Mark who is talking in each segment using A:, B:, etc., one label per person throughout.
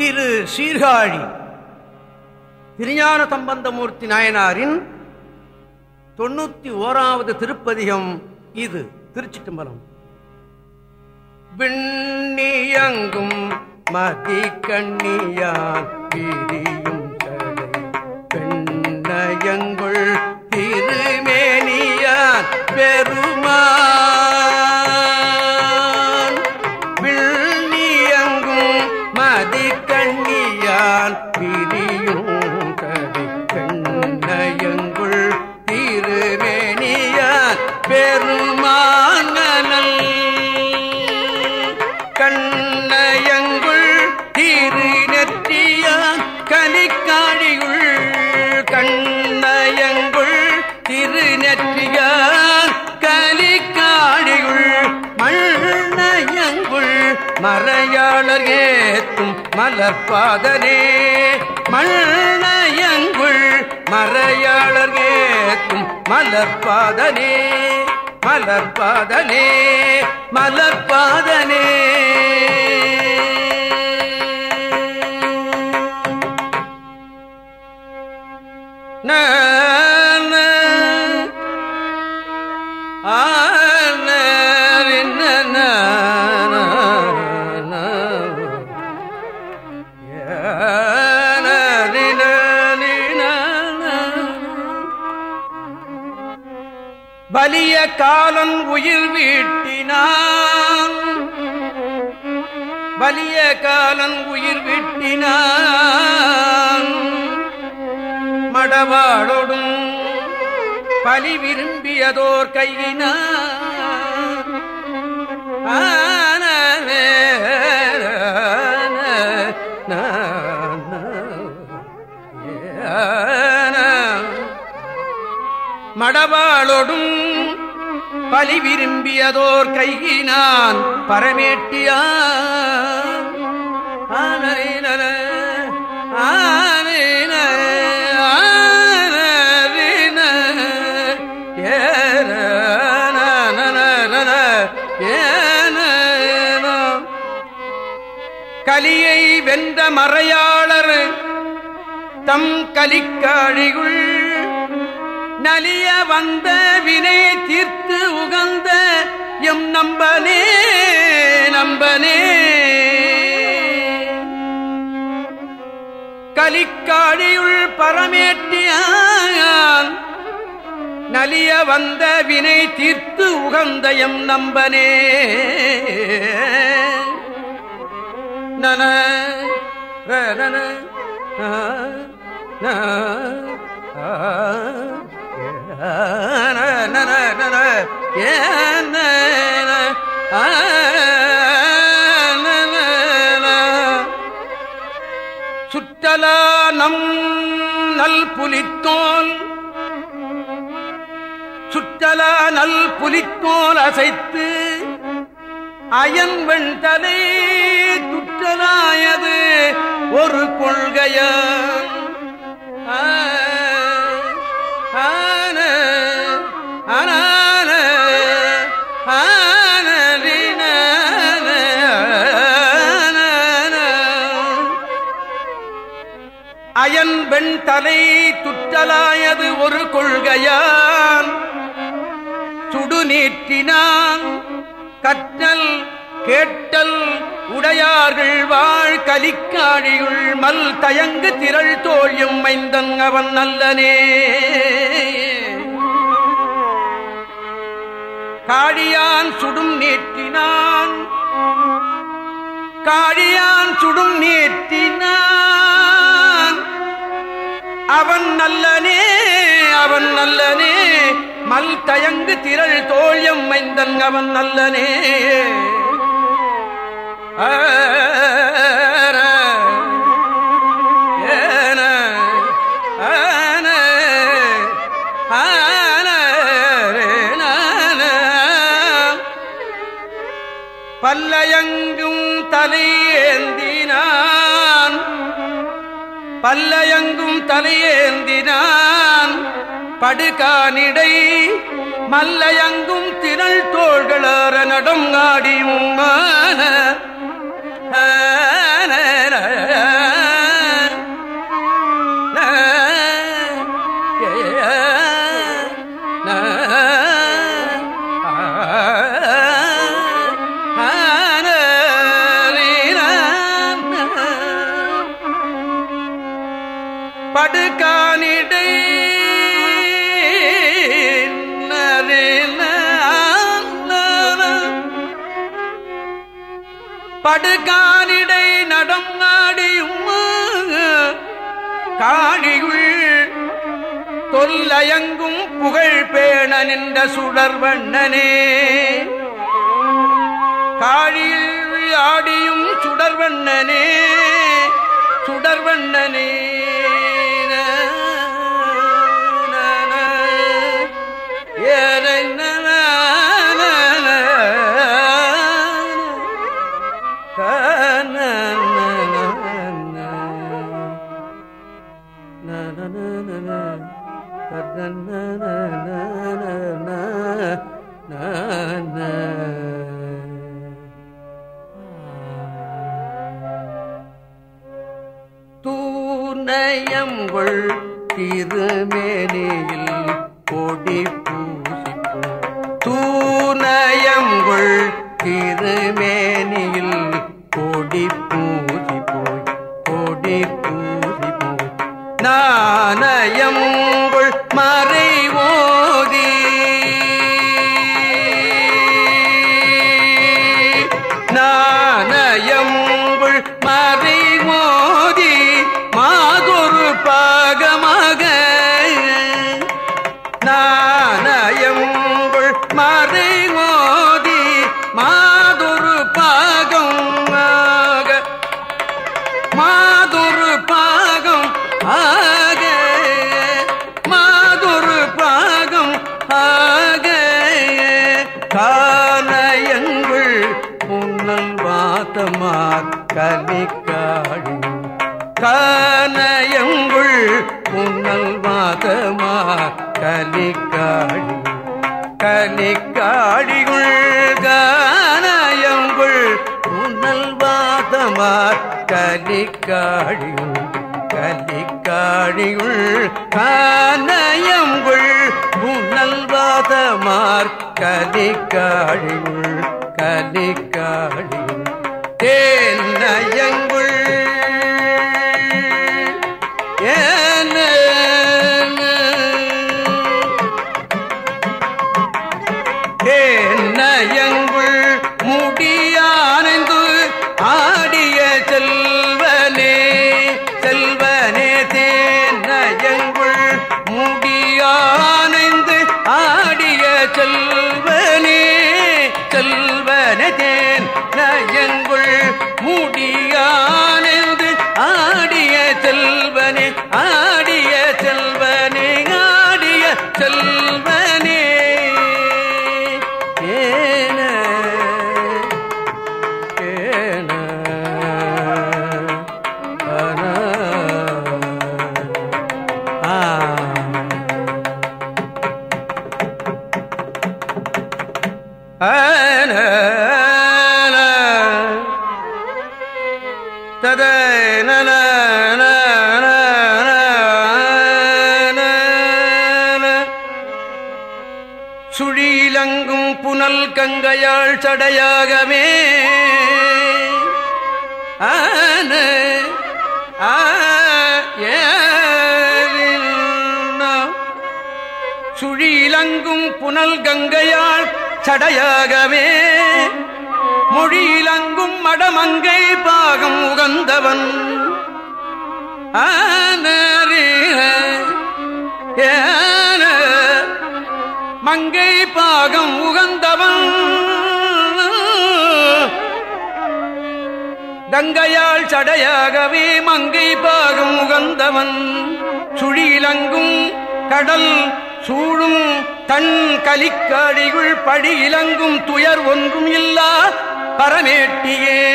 A: திரு சீர்காழி திருஞான சம்பந்தமூர்த்தி நாயனாரின் தொண்ணூத்தி ஓராவது திருப்பதிகம் இது திருச்சிட்டம்பலம். விண்ணியங்கும் மதி கண்ணியான் பிரியும் பெண்ணயங்குள் திருமேனியான் பெரு கண்ணியான் கதை. மலர்பாதனே மண்ணயங்குள் மறையாளர் கேட்கும் மலர்பாதனே. மலர்பாதனே மலர்பாதனே. ந, வலிய காலன் உயிர் வீட்டினான். வலிய காலன் உயிர் வீட்டினான். மடவாளொடும் பலி விரும்பியதோர் கையினான். மடவாளொடும் பலி விரும்பியதோர் கையினான் பரமேட்டியான் ஆனைநல, ஆனைன, கலியை வென்ற மறையாளர் தம் கலிக்காழிகுள் நலிய வந்த வினை தீர்த்து உகந்த எம் நம்பனே நம்பனே. கலிக்காழியுள் பரமேற்றியான் நலிய வந்த வினை தீர்த்து உகந்த எம் நம்பனே. நன நன ந, ஆ, ஏன, ஆ, நம் நல் புலித்தோல் சுற்றலா நல் புலித்தோல் அசைத்து அயன் வெண்தலை துற்றலாயது ஒரு கொள்கையான் வெண் தலை துற்றலாயது ஒரு கொள்கையான். சுடுநீற்றினான் கற்றல் கேட்டல் உடையார்கள் வாழ் கலிக்காழியுள் மல் தயங்கு திரள் தோழியும் மைந்தன் அவன் நல்லனே. காழியான் சுடும் நீட்டினான் காழியான் சுடும் நீட்டினான் அவன் நல்லனே அவன் நல்லனே. மல் தயங்கு திரள் தோழியம் மைந்தன் அவன் நல்லனே. ஆ பல்லயங்கும் தலையேந்தினான் படுகானிடை மல்லயங்கும் திரள் தோள்களற நடம் ஆடியும் மான படுகானிடை படுகானிடை நடம் நாடியும் காணியுள் தொல்லயங்கும் புகழ் பேண நின்ற சுடர்வண்ணனே காழியில் ஆடியும் சுடர்வண்ணனே சுடர்வண்ணனே தூநயங்கொள் திருமேனியில் கொடி பூசிப்போம் தூநயங்கொள் திருமேனியில் கொடி பூசி போய் கொடி பூசி போய் நாணயங்கொள் காணும். கானயங்குள் புன்னல் மாதமா கலிக்காடி கலிக்காடிகுள் கானயங்குள் புன்னல் மாதமா கலிக்காடியுள் கலிக்காடியுள் கானயங்குள் புன்னல் வாதமார் கலிக்காடியுள் கலிக்காடி நயங்க கங்கையாள் ஆன ஆ சுழியிலங்கும் புனல் கங்கையாள் சடையாகவே மொழியிலங்கும் மடமங்கை பாகம் உகந்தவன். ஏன, மங்கை பாகம் உகந்தவன். கங்கையாள் சடையாகவே மங்கை பாகம் உகந்தவன். சுழியிலங்கும் கடல் சூழும் தன் கலிக்காடிகுள் படி இலங்கும் துயர் ஒன்றும் இல்லா. பரமேட்டியே.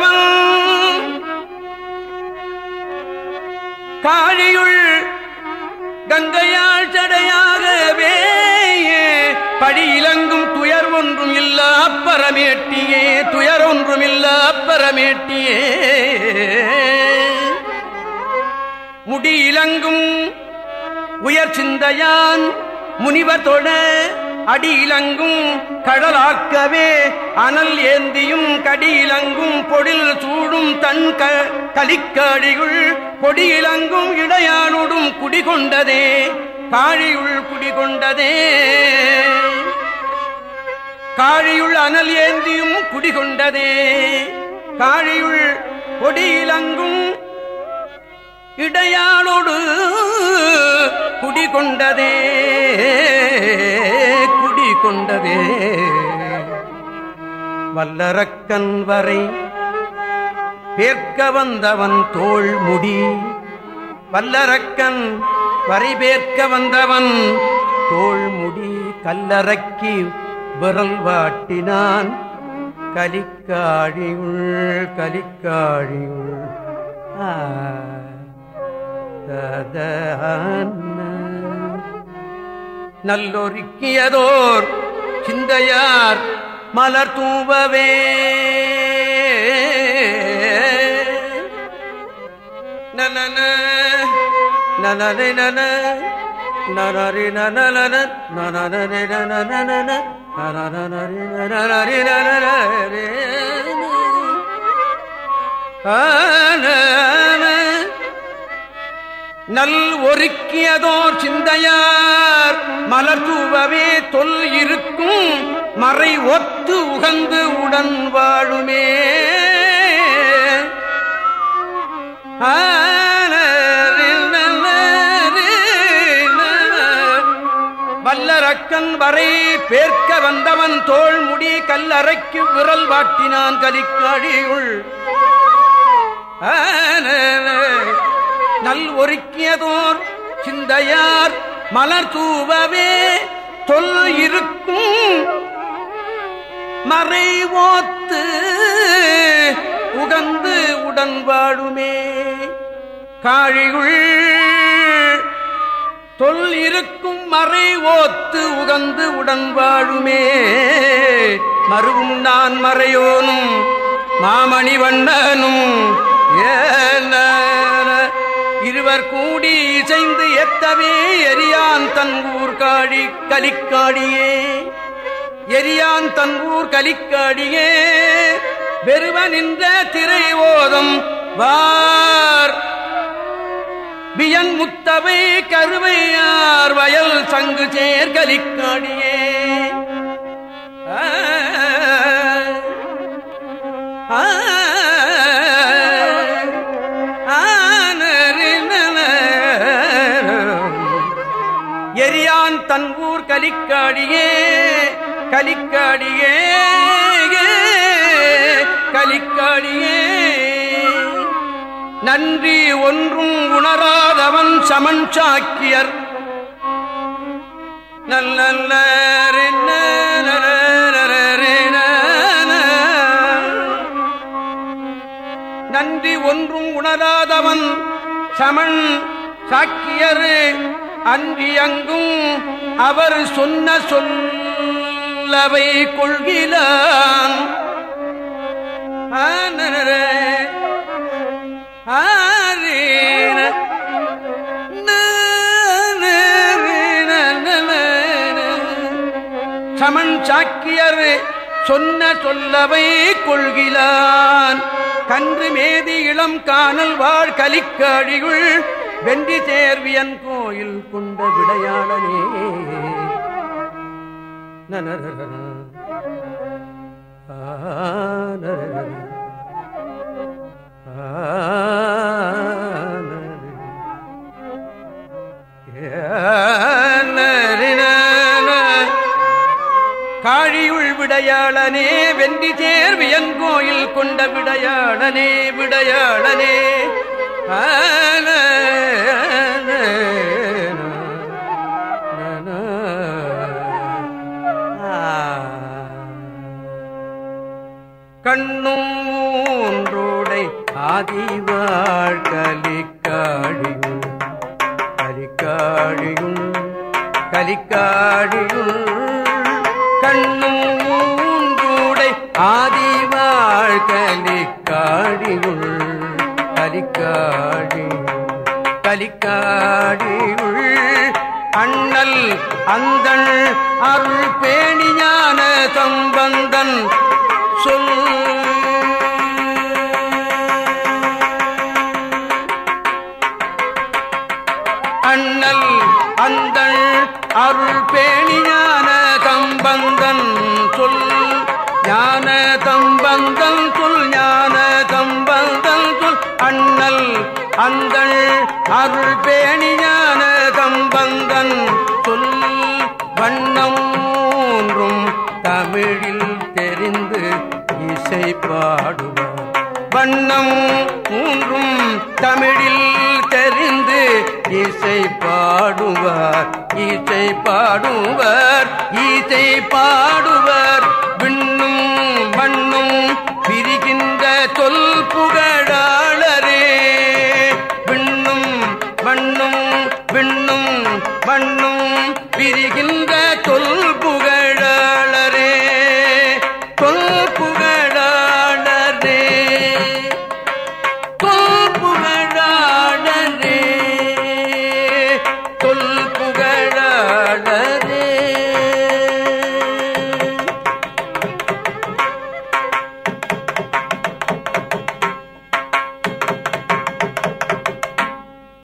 A: உகந்தவன் காழியுள் கங்கையால் சடையாகவே படி இலங்கும் துயர் ஒன்றும் இல்ல அப்பறமேட்டியே துயர் ஒன்றும் இல்ல அப்பறமேட்டியே முடி இலங்கும் உயர் சிந்தையான் முனிவர் தொட அடி இலங்கும் கடலாக்கவே அனல் ஏந்தியும் கடி இலங்கும் பொடில் சூடும் தன் கலிக்காடிகுள் பொடி இலங்கும் இடையானுடும் குடிகொண்டதே காழியுள் குடிகொண்டதே. காழியுள் அனல் ஏந்தியும் குடிகொண்டதே காழியுள் பொடி இலங்கும் இடையாளோடு குடிகொண்டதே குடிகொண்டதே. வல்லரக்கன் வரை பேர்க்க வந்தவன் தோல் முடி வல்லரக்கன் வரை பேர்க்க வந்தவன் தோல் முடி கல்லறக்கி விரல் வாட்டினான். கலிக்காழியுள் கலிக்காழியுள். ஆ. நல்லொருக்கியதோர் சிந்தையார் மலர் தூவவே நலன நனனை நன நனரி நனலன நனரி நனனன நனனரி நனரி நனரே ஆன நல் ஒருக்கியதோர் சிந்தையார். மலர்தூவவே தொல் இருக்கும். மறை ஒத்து உகந்து உடன் வாழுமே. வல்லரக்கன் வரை பேர்க்க வந்தவன் தோல் முடி கல்லறைக்கு விரல் வாட்டினான் கலிக்காடியுள் நல் ஒருக்கியதோர் சிந்தையார் மலர் தூவவே தொல் இருக்கும் மறை ஓத்து உகந்து உடன் வாழுமே. காழிகுள் தொல் இருக்கும் மறை ஓத்து உகந்து உடன் வாழுமே. மறுவும் நான் மறையோனும் மாமணி வண்ணனும் ஏன இருவர் கூடி இசைந்து எத்தவே எரியான் தன் ஊர் காடி கலிக்காடியே. எரியான் தன் ஊர் கலிக்காடியே. வெறுவ நின்ற திரை ஓதம் வார். வியன் முத்தவை கருவையார் வயல் சங்கு சேர் கலிக்காடியே. கலிக்காடியே கலிக்காடியே கலிக்காடியே. நன்றி ஒன்றும் உணராதவன் சமன் சாக்கியர். நல்ல நன்றி ஒன்றும் உணராதவன் சமன் சாக்கியர். அன்றி அங்கும் அவர் சொன்ன சொல்லவை கொள்கிறான் சமன் சாக்கியர் சொன்ன சொல்லவை கொள்கிறான் கன்று மேதி இளம் காணல் வாழ் கலிக்காழிகுள் வென்றி சேர்வியன் கோயில் கொண்ட விடையாளனே. நனர காழியுள் விடையாளனே வென்றி சேர்வியன் கோயில் கொண்ட விடையாளனே விடையாளனே. ஆன கண்ணும் மூன்றோடை ஆதிவாழ் கலிக்காழியும் கலிக்காழியும் கலிக்காழியும் கண்ணும் மூன்றோடை ஆதிவாழ் கலிக்காழியும் கலிக்காழியும் கலிக்காடியுள் அண்ணல் அந்தள் அருள் பேணியான சம்பந்தன் சொல். அண்ணல் அந்தள் அருள் பேணிஞான தம்பந்தன் சொல். ஞான தம்பந்தன் சொல் ஞான தம்பந்தன் சொல். அண்ணல் அந்தள் அருள் பேணிஞான தம்பந்தன் சொல். வண்ணம் மூன்றும் தமிழில் பாடுவோம். வண்ணம் மூன்றும் தமிழில் தெரிந்து இசை பாடுவார் இசை பாடுவர் இசை பாடுவர்.